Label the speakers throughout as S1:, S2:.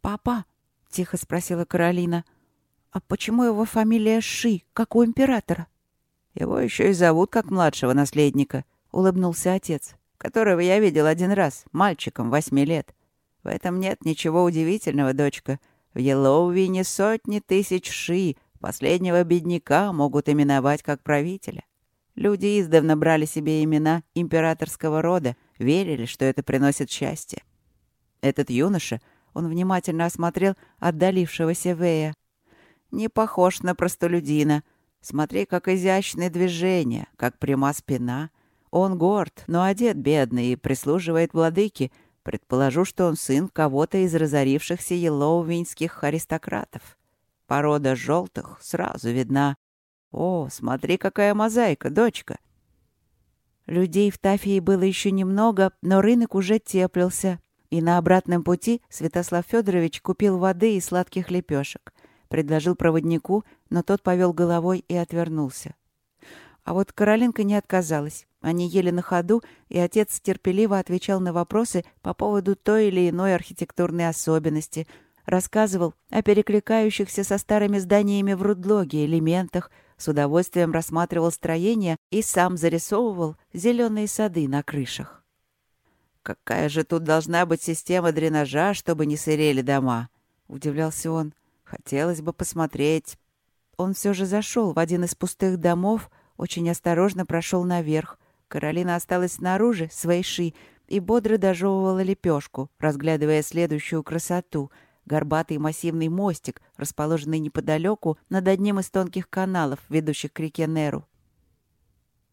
S1: «Папа?» — тихо спросила Каролина. «А почему его фамилия Ши, как у императора?»
S2: «Его еще и зовут как младшего наследника», — улыбнулся отец, «которого я видел один раз, мальчиком восьми лет. В этом нет ничего удивительного, дочка. В Йеллоувине сотни тысяч Ши, последнего бедняка, могут именовать как правителя. Люди издавна брали себе имена императорского рода, верили, что это приносит счастье. Этот юноша, он внимательно осмотрел отдалившегося Вея, не похож на простолюдина. Смотри, как изящные движения, как пряма спина. Он горд, но одет бедный и прислуживает владыке. Предположу, что он сын кого-то из разорившихся елоувинских аристократов. Порода желтых сразу видна. О, смотри, какая мозаика, дочка!
S1: Людей в Тафии было еще немного, но рынок уже теплился, и на обратном пути Святослав Федорович купил воды и сладких лепешек. Предложил проводнику, но тот повел головой и отвернулся. А вот Каролинка не отказалась. Они ели на ходу, и отец терпеливо отвечал на вопросы по поводу той или иной архитектурной особенности, рассказывал о перекликающихся со старыми зданиями в Рудлоге элементах, с удовольствием рассматривал строения и сам зарисовывал зеленые сады на крышах.
S2: «Какая же тут должна быть система дренажа, чтобы не сырели дома?» — удивлялся он. «Хотелось бы посмотреть».
S1: Он все же зашел в один из пустых домов, очень осторожно прошел наверх. Каролина осталась снаружи, своей ши, и бодро дожевывала лепешку, разглядывая следующую красоту — горбатый массивный мостик, расположенный неподалеку над одним из тонких каналов, ведущих к реке Неру.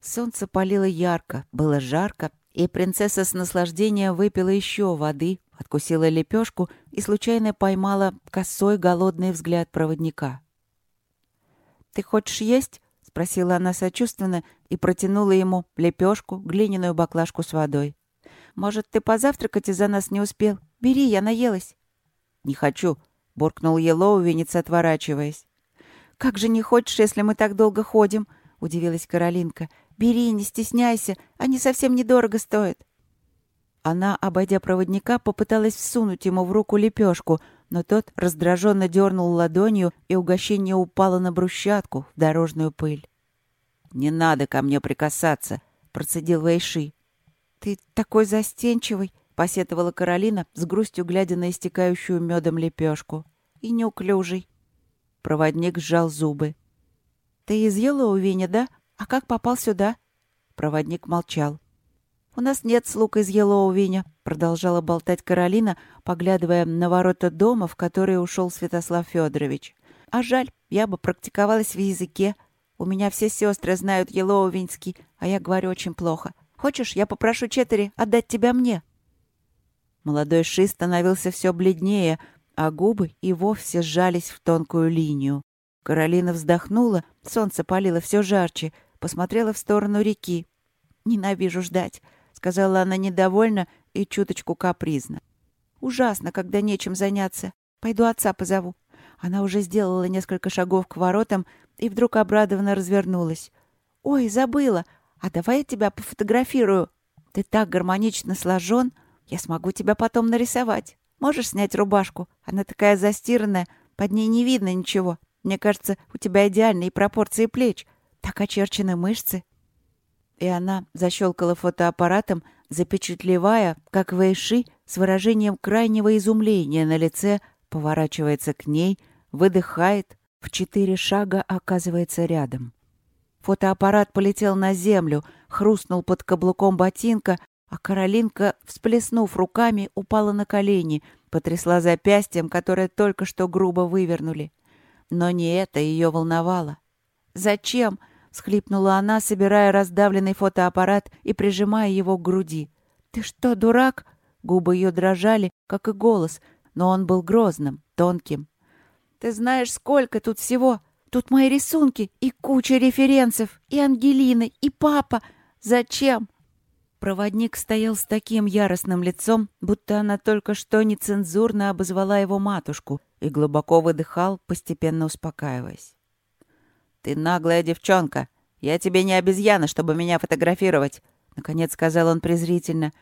S1: Солнце палило ярко, было жарко, и принцесса с наслаждением выпила еще воды, откусила лепешку и случайно поймала косой голодный взгляд проводника. «Ты хочешь есть?» — спросила она сочувственно и протянула ему лепешку, глиняную баклажку с водой. «Может, ты позавтракать из-за нас не успел? Бери, я наелась».
S2: «Не хочу», — буркнул Елоувенец, отворачиваясь.
S1: «Как же не хочешь, если мы так долго ходим?» — удивилась Каролинка. «Бери, не стесняйся, они совсем недорого стоят». Она, обойдя проводника, попыталась всунуть ему в руку лепешку, но тот раздраженно дернул ладонью, и угощение упало на брусчатку, в дорожную пыль.
S2: «Не надо ко мне прикасаться», — процедил Вэйши.
S1: «Ты такой застенчивый», посетовала Каролина, с грустью глядя на истекающую медом лепешку. «И неуклюжий». Проводник сжал зубы. «Ты из Йеллоувиня, да? А как попал сюда?» Проводник молчал. «У нас нет слуг из Йеллоувиня», — продолжала болтать Каролина, поглядывая на ворота дома, в который ушел Святослав Федорович. «А жаль, я бы практиковалась в языке. У меня все сестры знают Йеллоувинский, а я говорю очень плохо. Хочешь, я попрошу Четери отдать тебя мне?» Молодой Ши становился все бледнее, а губы и вовсе сжались в тонкую линию. Каролина вздохнула, солнце палило все жарче, посмотрела в сторону реки. «Ненавижу ждать», — сказала она недовольно и чуточку капризно. «Ужасно, когда нечем заняться. Пойду отца позову». Она уже сделала несколько шагов к воротам и вдруг обрадованно развернулась. «Ой, забыла! А давай я тебя пофотографирую. Ты так гармонично сложен!» Я смогу тебя потом нарисовать. Можешь снять рубашку? Она такая застиранная, под ней не видно ничего. Мне кажется, у тебя идеальные пропорции плеч. Так очерчены мышцы». И она защелкала фотоаппаратом, запечатлевая, как Вэйши с выражением крайнего изумления на лице поворачивается к ней, выдыхает, в четыре шага оказывается рядом. Фотоаппарат полетел на землю, хрустнул под каблуком ботинка, а Каролинка, всплеснув руками, упала на колени, потрясла запястьем, которое только что грубо вывернули. Но не это ее волновало. «Зачем?» — схлипнула она, собирая раздавленный фотоаппарат и прижимая его к груди. «Ты что, дурак?» Губы ее дрожали, как и голос, но он был грозным, тонким. «Ты знаешь, сколько тут всего? Тут мои рисунки и куча референсов, и Ангелины, и папа. Зачем?» Проводник стоял с таким яростным лицом, будто она только что нецензурно обозвала его матушку и глубоко выдыхал, постепенно успокаиваясь.
S2: «Ты наглая девчонка! Я тебе не обезьяна, чтобы меня фотографировать!» Наконец сказал он презрительно.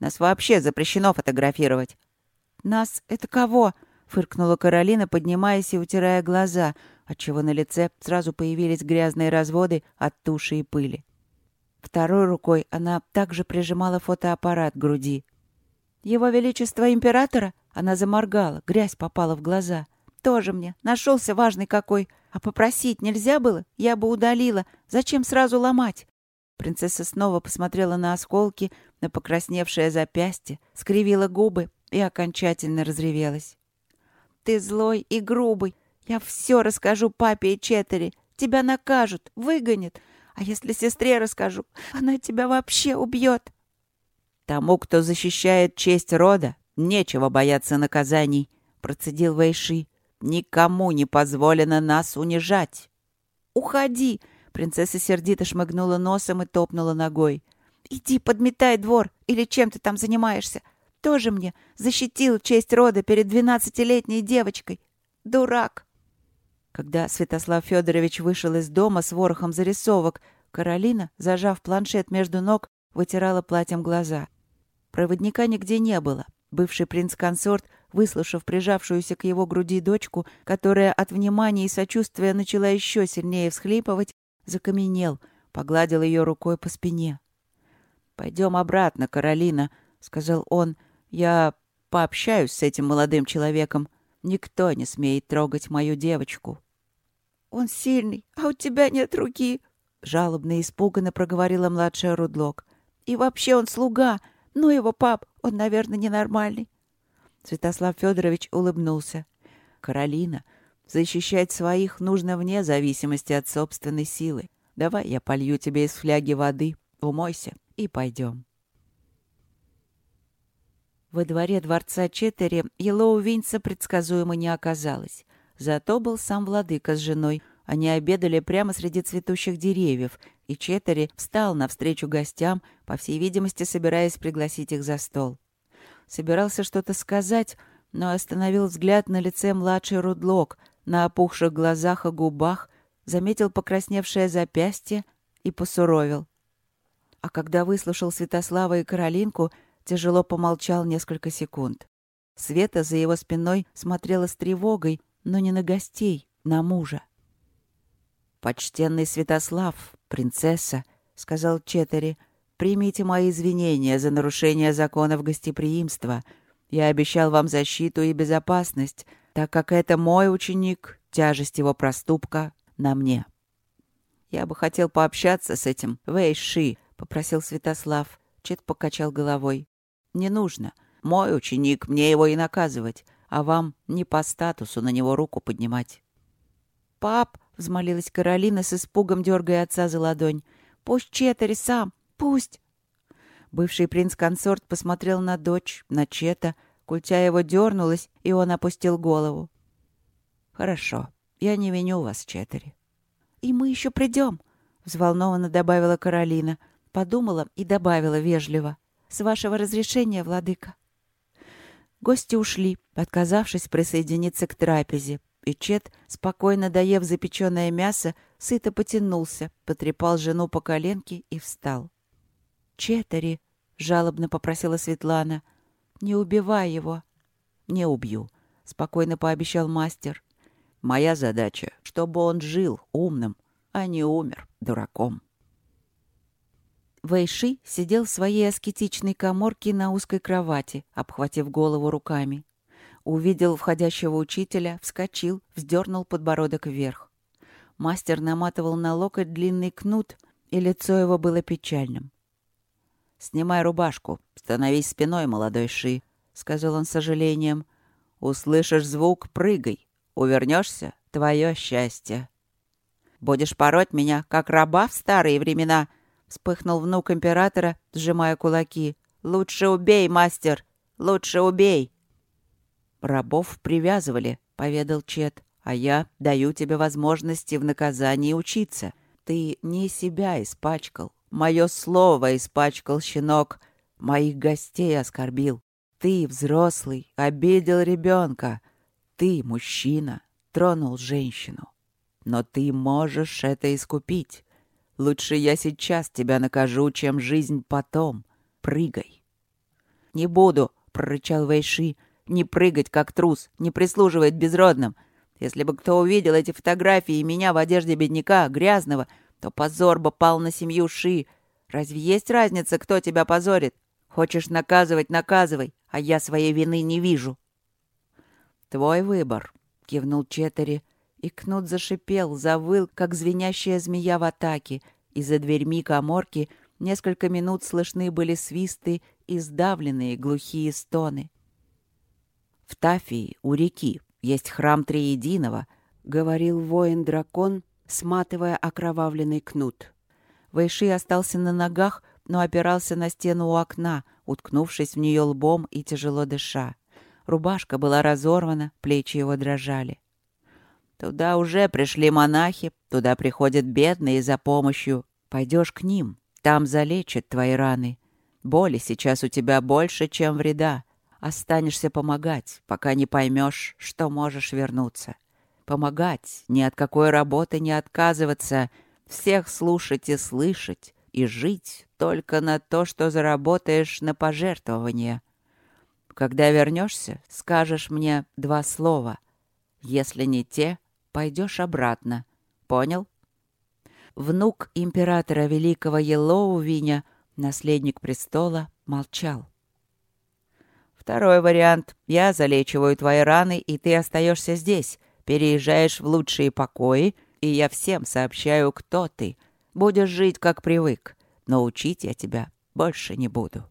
S2: «Нас вообще запрещено фотографировать!»
S1: «Нас — это кого?» — фыркнула Каролина, поднимаясь и утирая глаза, отчего на лице сразу появились грязные разводы от туши и пыли. Второй рукой она также прижимала фотоаппарат к груди. «Его Величество Императора?» Она заморгала, грязь попала в глаза. «Тоже мне. Нашелся важный какой. А попросить нельзя было? Я бы удалила. Зачем сразу ломать?» Принцесса снова посмотрела на осколки, на покрасневшее запястье, скривила губы и окончательно разревелась. «Ты злой и грубый. Я все расскажу папе и Четери. Тебя накажут, выгонят. А если сестре расскажу, она тебя вообще убьет.
S2: Тому, кто защищает честь рода, нечего бояться наказаний, процедил Вэйши. Никому не позволено нас унижать.
S1: Уходи! Принцесса сердито шмыгнула носом и топнула ногой. Иди подметай двор, или чем ты там занимаешься. Тоже мне защитил честь рода перед двенадцатилетней девочкой. Дурак! Когда Святослав Федорович вышел из дома с ворохом зарисовок, Каролина, зажав планшет между ног, вытирала платьем глаза. Проводника нигде не было. Бывший принц-консорт, выслушав прижавшуюся к его груди дочку, которая от внимания и сочувствия начала еще сильнее всхлипывать, закаменел, погладил ее рукой по спине. «Пойдем обратно, Каролина», — сказал он. «Я пообщаюсь с этим молодым человеком. Никто не смеет трогать мою девочку».
S3: «Он сильный, а у тебя нет руки!»
S1: Жалобно и испуганно проговорила младшая Рудлок. «И вообще он слуга! Ну его пап, он, наверное, ненормальный!» Святослав Федорович улыбнулся. «Каролина, защищать своих нужно вне зависимости от собственной силы. Давай я полью тебе из фляги воды, умойся и пойдем». Во дворе дворца Четери Елоу Винца предсказуемо не оказалось. Зато был сам владыка с женой. Они обедали прямо среди цветущих деревьев, и Четери встал навстречу гостям, по всей видимости, собираясь пригласить их за стол. Собирался что-то сказать, но остановил взгляд на лице младший Рудлок, на опухших глазах и губах, заметил покрасневшее запястье и посуровил. А когда выслушал Святослава и Каролинку, тяжело помолчал несколько секунд. Света за его спиной смотрела с тревогой, но не на гостей, на мужа. «Почтенный Святослав, принцесса», — сказал Четери, — «примите мои извинения за нарушение законов гостеприимства. Я обещал вам защиту и безопасность, так как это мой ученик, тяжесть его проступка на мне». «Я бы хотел пообщаться с этим Вэйши», — попросил Святослав. Чет покачал головой. «Не нужно. Мой ученик, мне его и наказывать а вам не по статусу на него руку поднимать. «Пап!» — взмолилась Каролина с испугом, дергая отца за ладонь. «Пусть Четери сам! Пусть!» Бывший принц-консорт посмотрел на дочь, на Чета. Культя его дернулась, и он опустил голову. «Хорошо. Я не виню вас, Четери». «И мы еще придем!» — взволнованно добавила Каролина. Подумала и добавила вежливо. «С вашего разрешения, владыка». Гости ушли, отказавшись присоединиться к трапезе, и Чет, спокойно доев запеченное мясо, сыто потянулся, потрепал жену по коленке и встал. «Четари!» — жалобно попросила Светлана. «Не убивай его!» «Не убью», — спокойно пообещал мастер. «Моя задача, чтобы он жил умным, а не умер дураком». Вэйши сидел в своей аскетичной коморке на узкой кровати, обхватив голову руками. Увидел входящего учителя, вскочил, вздернул подбородок вверх. Мастер наматывал на локоть длинный кнут, и лицо его было печальным. «Снимай рубашку, становись спиной, молодой Ши», — сказал он с сожалением. «Услышишь звук — прыгай. Увернешься — твое счастье». «Будешь пороть меня, как раба в старые времена», — вспыхнул внук императора, сжимая кулаки. «Лучше убей, мастер! Лучше убей!» «Рабов привязывали», — поведал Чет. «А я даю тебе возможности в наказании учиться. Ты не себя испачкал. Мое слово испачкал, щенок. Моих гостей оскорбил. Ты, взрослый, обидел ребенка. Ты, мужчина, тронул женщину. Но ты можешь это искупить. Лучше я сейчас тебя накажу, чем жизнь потом. Прыгай. — Не буду, — прорычал Вэйши.
S2: не прыгать, как трус, не прислуживать безродным. Если бы кто увидел эти фотографии и меня в одежде бедняка, грязного, то позор бы пал на семью Ши. Разве есть разница, кто тебя позорит? Хочешь наказывать — наказывай, а я своей вины не вижу». «Твой выбор», — кивнул Четери, и Кнут зашипел, завыл, как звенящая змея в атаке, и за дверьми коморки несколько минут слышны были свисты и сдавленные глухие стоны. «В Тафии, у реки, есть храм Триединого», — говорил воин-дракон, сматывая окровавленный кнут. Вайши остался на ногах, но опирался на стену у окна, уткнувшись в нее лбом и тяжело дыша. Рубашка была разорвана, плечи его дрожали. «Туда уже пришли монахи, туда приходят бедные за помощью. Пойдешь к ним, там залечат твои раны. Боли сейчас у тебя больше, чем вреда. Останешься помогать, пока не поймешь, что можешь вернуться. Помогать, ни от какой работы не отказываться, всех слушать и слышать, и жить только на то, что заработаешь на пожертвование. Когда вернешься, скажешь мне два слова. Если не те, пойдешь обратно. Понял? Внук императора Великого Елоувиня, наследник престола, молчал. Второй вариант. Я залечиваю твои раны, и ты остаешься здесь. Переезжаешь в лучшие покои, и я всем сообщаю, кто ты. Будешь жить, как привык. Но учить я тебя больше не буду.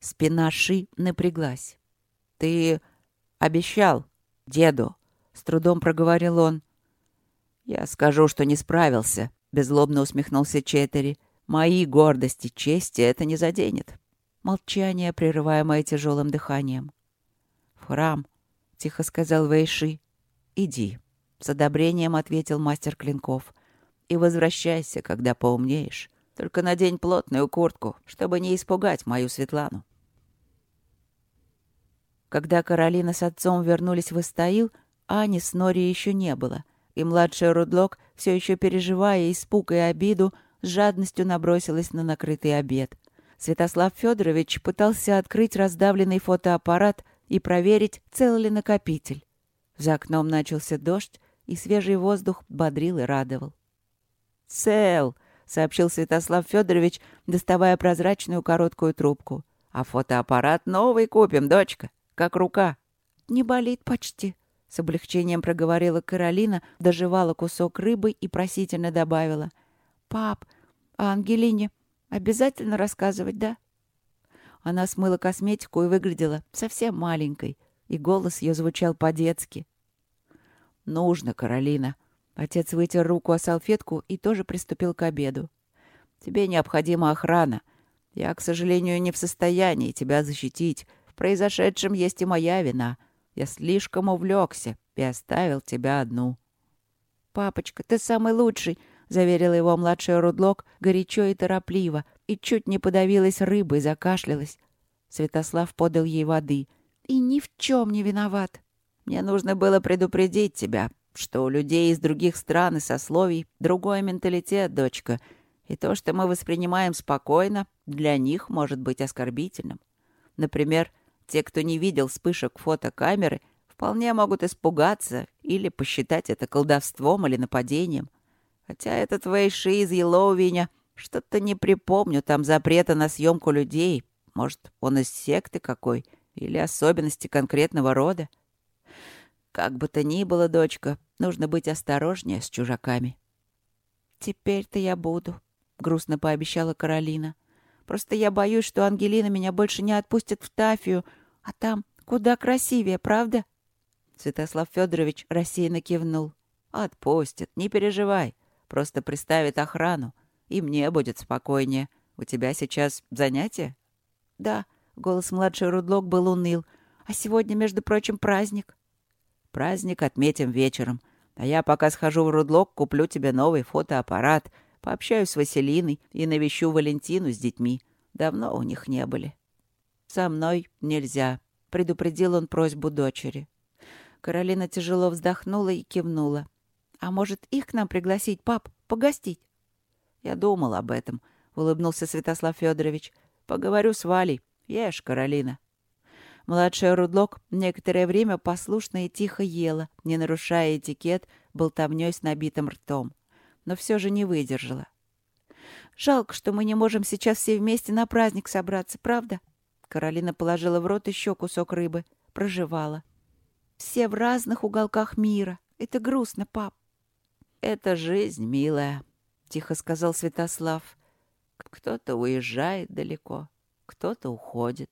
S2: Спина Ши напряглась. «Ты обещал деду», — с трудом проговорил он. «Я скажу, что не справился», — беззлобно усмехнулся Четери. «Мои гордости, чести это не заденет. Молчание, прерываемое тяжелым дыханием. «В храм», — тихо сказал Вэйши. «Иди», — с одобрением ответил мастер клинков. «И возвращайся, когда поумнеешь. Только надень плотную куртку, чтобы не испугать мою Светлану». Когда Каролина с отцом вернулись в Истаил, Ани с Нори еще не было, и младший Рудлок, все еще переживая испуг и обиду, с жадностью набросилась на накрытый обед. Святослав Федорович пытался открыть раздавленный фотоаппарат и проверить, цел ли накопитель. За окном начался дождь, и свежий воздух бодрил и радовал. «Цел!» — сообщил Святослав Федорович, доставая прозрачную короткую трубку. «А фотоаппарат новый купим, дочка, как рука».
S1: «Не болит почти», — с облегчением проговорила Каролина, доживала кусок рыбы и просительно добавила. «Пап, а Ангелине Обязательно рассказывать, да?» Она смыла косметику и выглядела совсем маленькой, и голос ее звучал по-детски. «Нужно, Каролина». Отец вытер руку о салфетку и тоже приступил к обеду. «Тебе необходима охрана. Я, к сожалению, не в состоянии тебя защитить. В произошедшем есть и моя вина. Я слишком увлекся и оставил тебя одну». «Папочка, ты самый лучший заверила его младшая Рудлок горячо и торопливо, и чуть не подавилась рыбой, закашлялась. Святослав подал ей воды. «И ни в чем не виноват. Мне нужно было предупредить тебя, что у людей из других стран и сословий другой менталитет, дочка, и то, что мы воспринимаем спокойно, для них может быть оскорбительным. Например, те, кто не видел вспышек фотокамеры, вполне могут испугаться или посчитать это колдовством или нападением. Хотя этот Вэйши из Елоувиня, что-то не припомню там запрета на съемку людей. Может, он из секты какой или особенности конкретного рода. Как бы то ни было, дочка, нужно быть осторожнее с чужаками. «Теперь-то я буду», — грустно пообещала Каролина. «Просто я боюсь, что Ангелина меня больше не отпустит в Тафию, а там куда красивее, правда?» Святослав Федорович рассеянно кивнул. «Отпустит, не переживай. Просто приставит охрану, и мне будет спокойнее. У тебя сейчас занятие?» «Да», — голос младший Рудлок был уныл. «А сегодня, между прочим, праздник». «Праздник отметим вечером. А я пока схожу в Рудлок, куплю тебе новый фотоаппарат, пообщаюсь с Василиной и навещу Валентину с детьми. Давно у них не были». «Со мной нельзя», — предупредил он просьбу дочери. Каролина тяжело вздохнула и кивнула. А может, их к нам пригласить, пап, погостить? Я думал об этом, улыбнулся Святослав Федорович. Поговорю с Валей. Ешь, Каролина. Младшая Рудлок некоторое время послушно и тихо ела, не нарушая этикет болтовнёй с набитым ртом. Но все же не выдержала. «Жалко, что мы не можем сейчас все вместе на праздник собраться, правда?» Каролина положила в рот еще кусок рыбы, прожевала. «Все в разных уголках мира. Это грустно, пап».
S2: «Это жизнь, милая», — тихо сказал Святослав. «Кто-то уезжает далеко, кто-то уходит.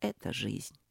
S2: Это жизнь».